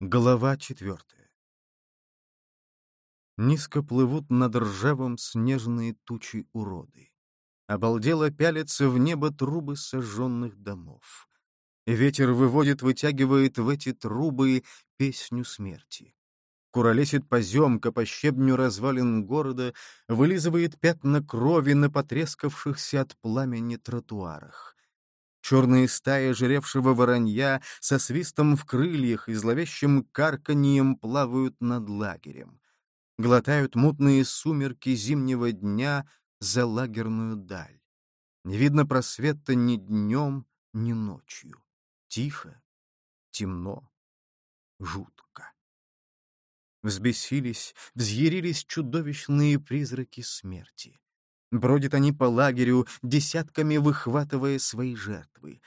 Глава четвертая Низко плывут над ржавом снежные тучи уроды. Обалдело пялятся в небо трубы сожженных домов. Ветер выводит, вытягивает в эти трубы песню смерти. Куролесит поземка по щебню развалин города, вылизывает пятна крови на потрескавшихся от пламени тротуарах. Черные стаи жревшего воронья со свистом в крыльях и зловещим карканьем плавают над лагерем. Глотают мутные сумерки зимнего дня за лагерную даль. Не видно просвета ни днем, ни ночью. Тихо, темно, жутко. Взбесились, взъярились чудовищные призраки смерти. Бродят они по лагерю, десятками выхватывая свои жертвы.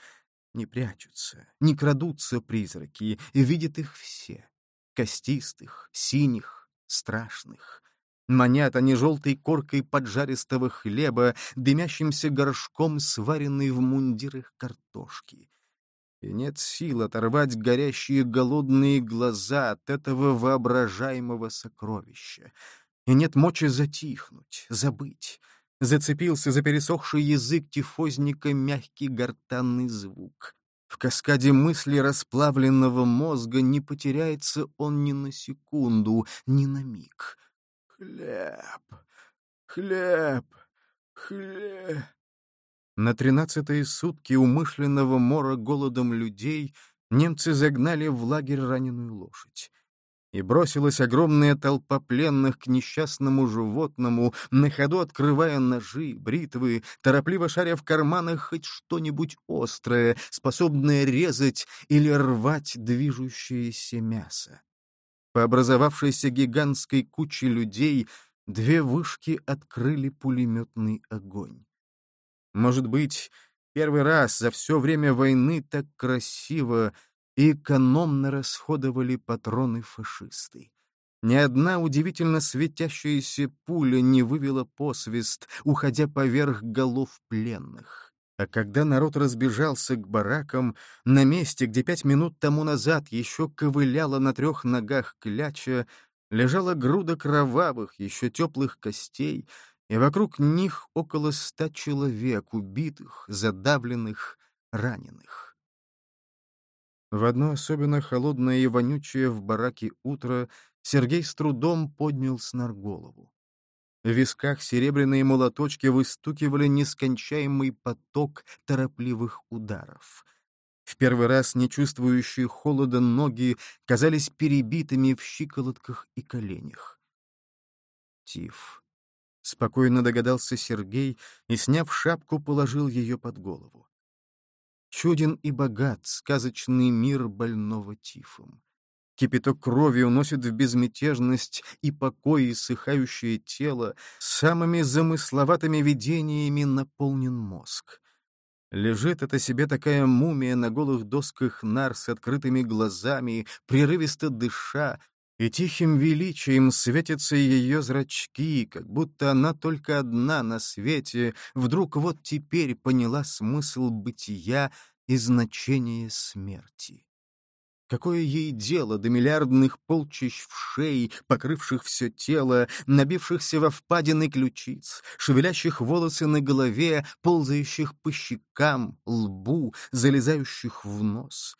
Не прячутся, не крадутся призраки, видят их все. Костистых, синих, страшных. Манят они желтой коркой поджаристого хлеба, дымящимся горшком, сваренной в мундирах картошки. И нет сил оторвать горящие голодные глаза от этого воображаемого сокровища. И нет мочи затихнуть, забыть зацепился за пересохший язык тифозника мягкий гортанный звук. В каскаде мысли расплавленного мозга не потеряется он ни на секунду, ни на миг. «Хлеб! Хлеб! Хлеб!» На тринадцатые сутки умышленного мора голодом людей немцы загнали в лагерь раненую лошадь и бросилась огромная толпа пленных к несчастному животному, на ходу открывая ножи, бритвы, торопливо шаря в карманах хоть что-нибудь острое, способное резать или рвать движущееся мясо. По образовавшейся гигантской куче людей две вышки открыли пулеметный огонь. Может быть, первый раз за все время войны так красиво и экономно расходовали патроны фашисты. Ни одна удивительно светящаяся пуля не вывела посвист, уходя поверх голов пленных. А когда народ разбежался к баракам, на месте, где пять минут тому назад еще ковыляла на трех ногах кляча, лежала груда кровавых, еще теплых костей, и вокруг них около ста человек, убитых, задавленных, раненых. В одно особенно холодное и вонючее в бараке утро Сергей с трудом поднял снар голову. В висках серебряные молоточки выстукивали нескончаемый поток торопливых ударов. В первый раз не чувствующие холода ноги казались перебитыми в щиколотках и коленях. Тиф. Спокойно догадался Сергей и, сняв шапку, положил ее под голову. Чуден и богат сказочный мир больного тифом. Кипяток крови уносит в безмятежность и покой иссыхающее тело, самыми замысловатыми видениями наполнен мозг. Лежит это себе такая мумия на голых досках нар с открытыми глазами, прерывисто дыша, и тихим величием светятся ее зрачки, как будто она только одна на свете, вдруг вот теперь поняла смысл бытия и значение смерти. Какое ей дело до миллиардных полчищ в шее, покрывших все тело, набившихся во впадины ключиц, шевелящих волосы на голове, ползающих по щекам, лбу, залезающих в нос?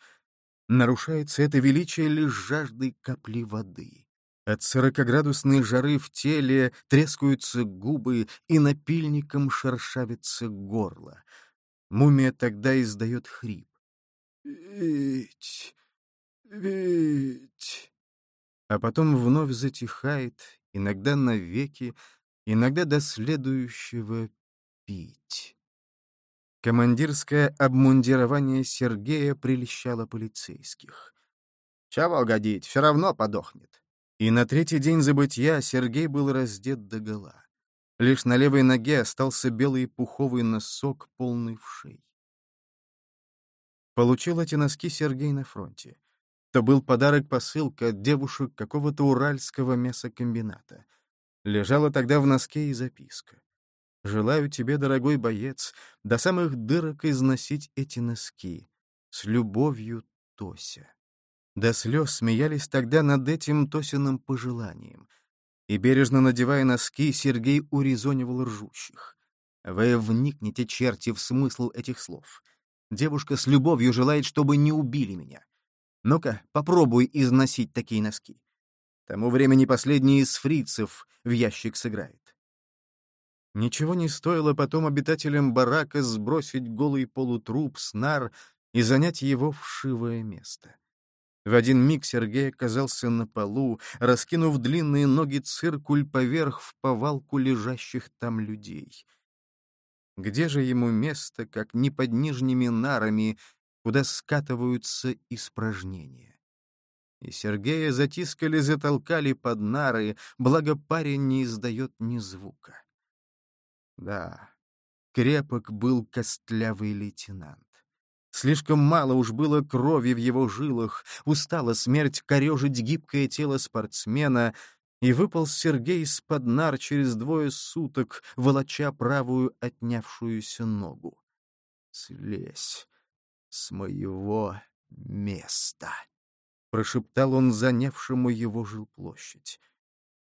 Нарушается это величие лишь жаждой капли воды. От сорокоградусной жары в теле трескаются губы, и напильником шершавится горло. Мумия тогда издает хрип. «Ведь... ведь...» А потом вновь затихает, иногда навеки, иногда до следующего пить. Командирское обмундирование Сергея прельщало полицейских. «Чего годить, все равно подохнет». И на третий день забытья Сергей был раздет догола. Лишь на левой ноге остался белый пуховый носок, полный вшей. Получил эти носки Сергей на фронте. То был подарок-посылка от девушек какого-то уральского мясокомбината. Лежала тогда в носке и записка. «Желаю тебе, дорогой боец, до самых дырок износить эти носки. С любовью, Тося». До слез смеялись тогда над этим Тосиным пожеланием. И, бережно надевая носки, Сергей урезонивал ржущих. Вы вникните, черти, в смысл этих слов. Девушка с любовью желает, чтобы не убили меня. Ну-ка, попробуй износить такие носки. Тому времени последний из фрицев в ящик сыграет. Ничего не стоило потом обитателям барака сбросить голый полутруп с нар и занять его вшивое место. В один миг Сергей оказался на полу, раскинув длинные ноги циркуль поверх в повалку лежащих там людей. Где же ему место, как не под нижними нарами, куда скатываются испражнения? И Сергея затискали, затолкали под нары, благо парень не издает ни звука. Да, крепок был костлявый лейтенант. Слишком мало уж было крови в его жилах, устала смерть корежить гибкое тело спортсмена, и выпал Сергей из-под нар через двое суток, волоча правую отнявшуюся ногу. «Слезь с моего места!» — прошептал он занявшему его жилплощадь.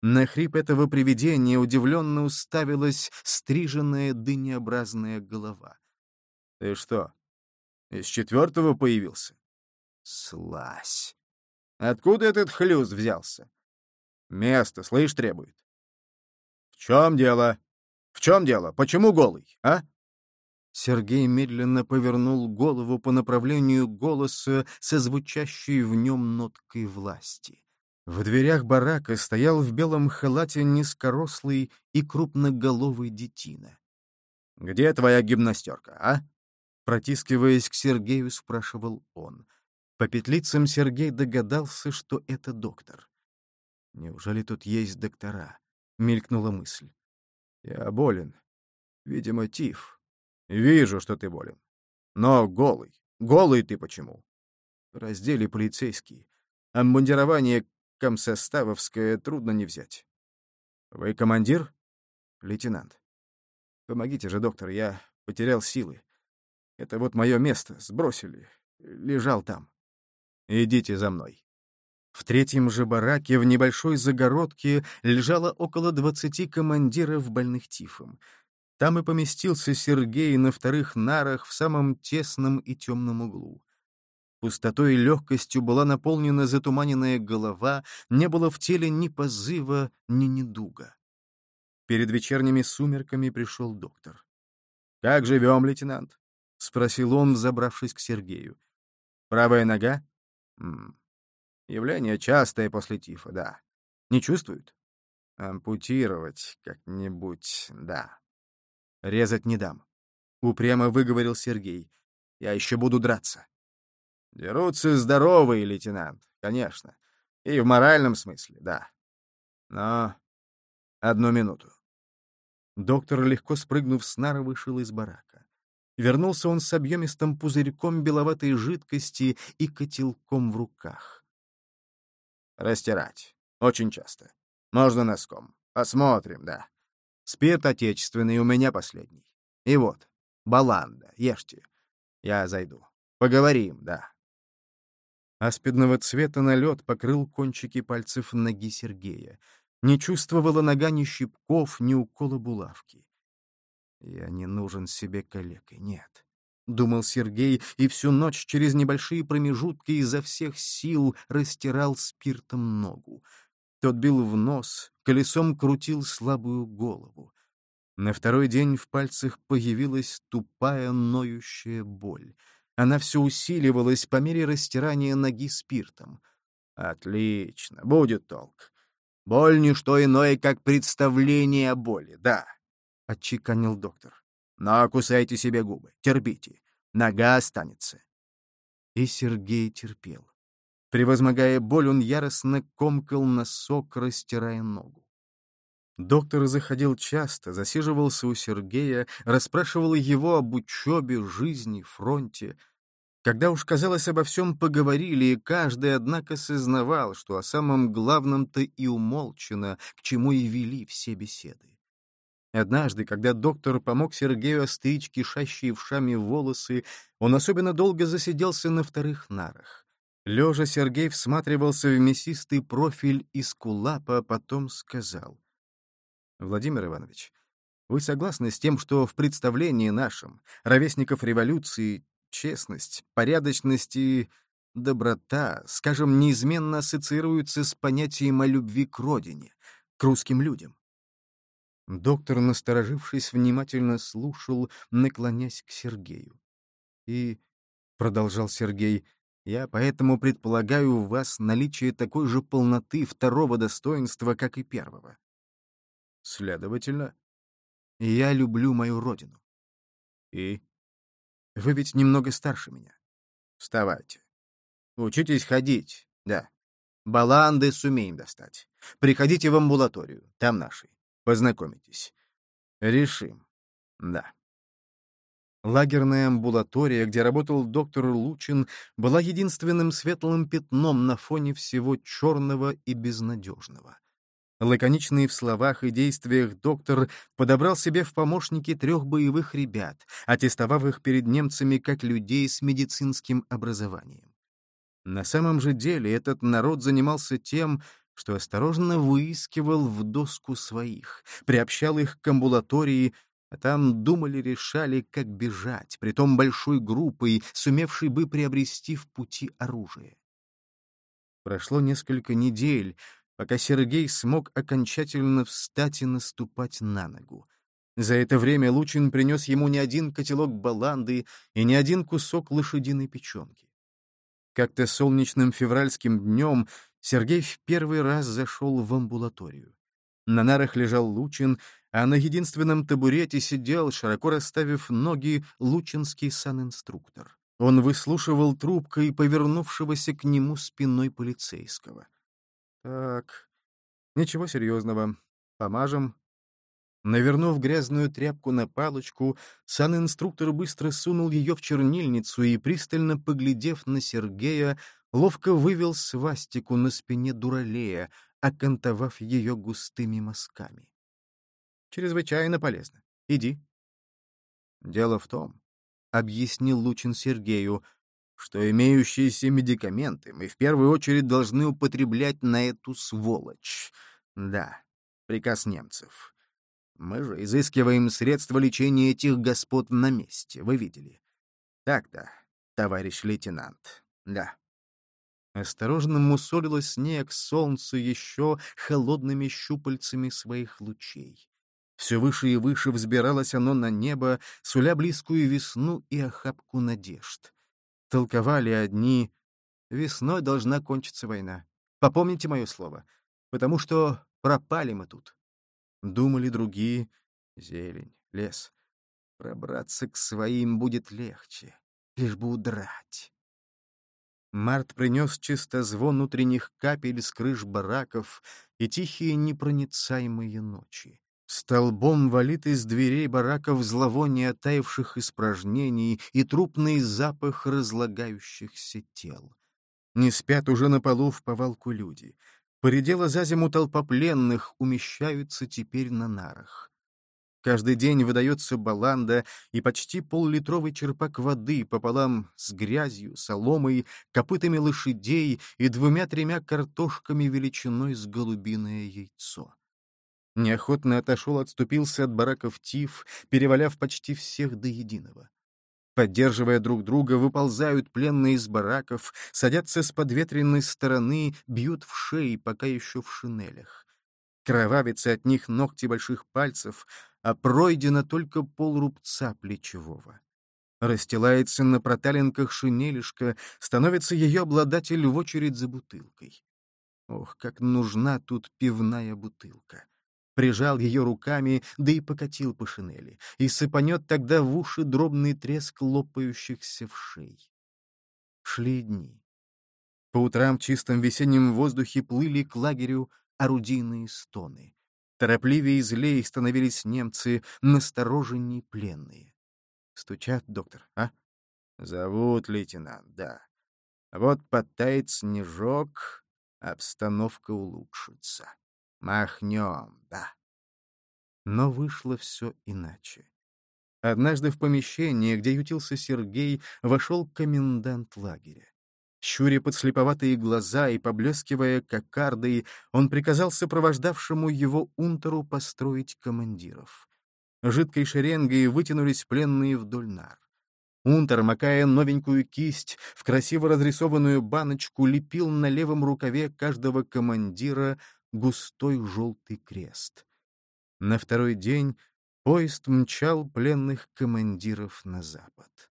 На хрип этого привидения удивленно уставилась стриженная дынеобразная голова. — Ты что, из четвертого появился? — Слазь! Откуда этот хлюз взялся? Место, слышь, требует. — В чем дело? В чем дело? Почему голый, а? Сергей медленно повернул голову по направлению голоса со звучащей в нем ноткой власти. В дверях барака стоял в белом халате низкорослый и крупноголовый детина. «Где твоя гимнастерка, а?» Протискиваясь к Сергею, спрашивал он. По петлицам Сергей догадался, что это доктор. «Неужели тут есть доктора?» — мелькнула мысль. «Я болен. Видимо, тиф. Вижу, что ты болен. Но голый. Голый ты почему?» В разделе полицейский. Обмундирование комсоставовское трудно не взять. Вы командир? Лейтенант. Помогите же, доктор, я потерял силы. Это вот мое место, сбросили. Лежал там. Идите за мной. В третьем же бараке в небольшой загородке лежало около двадцати командиров больных тифом. Там и поместился Сергей на вторых нарах в самом тесном и темном углу. Пустотой и легкостью была наполнена затуманенная голова, не было в теле ни позыва, ни недуга. Перед вечерними сумерками пришел доктор. «Как живем, лейтенант?» — спросил он, забравшись к Сергею. «Правая нога?» «Явление частое после тифа, да. Не чувствует?» «Ампутировать как-нибудь, да. Резать не дам», — упрямо выговорил Сергей. «Я еще буду драться». Дерутся здоровые, лейтенант, конечно. И в моральном смысле, да. Но одну минуту. Доктор, легко спрыгнув с нара, вышел из барака. Вернулся он с объемистым пузырьком беловатой жидкости и котелком в руках. Растирать. Очень часто. Можно носком. Посмотрим, да. Спирт отечественный у меня последний. И вот, баланда, ешьте. Я зайду. Поговорим, да. Аспидного цвета налет покрыл кончики пальцев ноги Сергея. Не чувствовала нога ни щипков, ни укола булавки. «Я не нужен себе калекой, нет», — думал Сергей, и всю ночь через небольшие промежутки изо всех сил растирал спиртом ногу. Тот бил в нос, колесом крутил слабую голову. На второй день в пальцах появилась тупая ноющая боль — она все усиливалась по мере растирания ноги спиртом. «Отлично, будет толк. Боль — не что иное, как представление боли, да», — отчеканил доктор. «Но кусайте себе губы, терпите. Нога останется». И Сергей терпел. Превозмогая боль, он яростно комкал носок, растирая ногу. Доктор заходил часто, засиживался у Сергея, расспрашивал его об учебе, жизни, фронте. Когда уж, казалось, обо всем поговорили, и каждый, однако, сознавал, что о самом главном-то и умолчено, к чему и вели все беседы. Однажды, когда доктор помог Сергею остричь кишащие вшами волосы, он особенно долго засиделся на вторых нарах. Лежа Сергей всматривался в мясистый профиль из кулапа, потом сказал. «Владимир Иванович, вы согласны с тем, что в представлении нашем, ровесников революции, честность, порядочность и доброта, скажем, неизменно ассоциируются с понятием о любви к родине, к русским людям?» Доктор, насторожившись, внимательно слушал, наклонясь к Сергею. «И, — продолжал Сергей, — я поэтому предполагаю у вас наличие такой же полноты второго достоинства, как и первого. Следовательно, я люблю мою родину. И? Вы ведь немного старше меня. Вставайте. Учитесь ходить, да. Баланды сумеем достать. Приходите в амбулаторию, там наши. Познакомитесь. Решим. Да. Лагерная амбулатория, где работал доктор Лучин, была единственным светлым пятном на фоне всего черного и безнадежного. Лаконичный в словах и действиях доктор подобрал себе в помощники трех боевых ребят, аттестовав их перед немцами как людей с медицинским образованием. На самом же деле этот народ занимался тем, что осторожно выискивал в доску своих, приобщал их к амбулатории, а там думали, решали, как бежать, притом большой группой, сумевшей бы приобрести в пути оружие. Прошло несколько недель, пока Сергей смог окончательно встать и наступать на ногу. За это время Лучин принес ему не один котелок баланды и не один кусок лошадиной печенки. Как-то солнечным февральским днем Сергей в первый раз зашел в амбулаторию. На нарах лежал Лучин, а на единственном табурете сидел, широко расставив ноги, лучинский санинструктор. Он выслушивал трубкой повернувшегося к нему спиной полицейского. Так, ничего серьезного. Помажем. Навернув грязную тряпку на палочку, сан-инструктор быстро сунул ее в чернильницу и, пристально поглядев на Сергея, ловко вывел свастику на спине дуралея, окантовав ее густыми мазками. «Чрезвычайно полезно. Иди». «Дело в том», — объяснил Лучин Сергею, — что имеющиеся медикаменты мы в первую очередь должны употреблять на эту сволочь. Да, приказ немцев. Мы же изыскиваем средства лечения этих господ на месте, вы видели. Так-то, товарищ лейтенант, да. Осторожно мусолило снег солнце еще холодными щупальцами своих лучей. Все выше и выше взбиралось оно на небо, суля близкую весну и охапку надежд. Толковали одни. Весной должна кончиться война. Попомните мое слово. Потому что пропали мы тут. Думали другие. Зелень, лес. Пробраться к своим будет легче. Лишь бы удрать. Март принес чисто звон утренних капель с крыш бараков и тихие непроницаемые ночи. Столбом валит из дверей бараков зловоние оттаивших испражнений и трупный запах разлагающихся тел. Не спят уже на полу в повалку люди. Поредела за зиму толпа пленных, умещаются теперь на нарах. Каждый день выдается баланда и почти поллитровый черпак воды пополам с грязью, соломой, копытами лошадей и двумя-тремя картошками величиной с голубиное яйцо. Неохотно отошел, отступился от бараков Тиф, переваляв почти всех до единого. Поддерживая друг друга, выползают пленные из бараков, садятся с подветренной стороны, бьют в шеи, пока еще в шинелях. Кровавится от них ногти больших пальцев, а пройдено только полрубца плечевого. Расстилается на проталинках шинелишка, становится ее обладатель в очередь за бутылкой. Ох, как нужна тут пивная бутылка! Прижал ее руками, да и покатил по шинели, и сыпанет тогда в уши дробный треск лопающихся в шей. Шли дни. По утрам в чистом весеннем воздухе плыли к лагерю орудийные стоны. Торопливее и злее становились немцы, настороженней пленные. Стучат, доктор, а? Зовут лейтенант, да. Вот подтает снежок, обстановка улучшится. Махнем, да. Но вышло все иначе. Однажды в помещение, где ютился Сергей, вошел комендант лагеря. Щуря подслеповатые глаза и поблескивая кокардой, он приказал сопровождавшему его унтеру построить командиров. Жидкой шеренгой вытянулись пленные вдоль нар. Унтер, макая новенькую кисть в красиво разрисованную баночку, лепил на левом рукаве каждого командира густой желтый крест. На второй день поезд мчал пленных командиров на запад.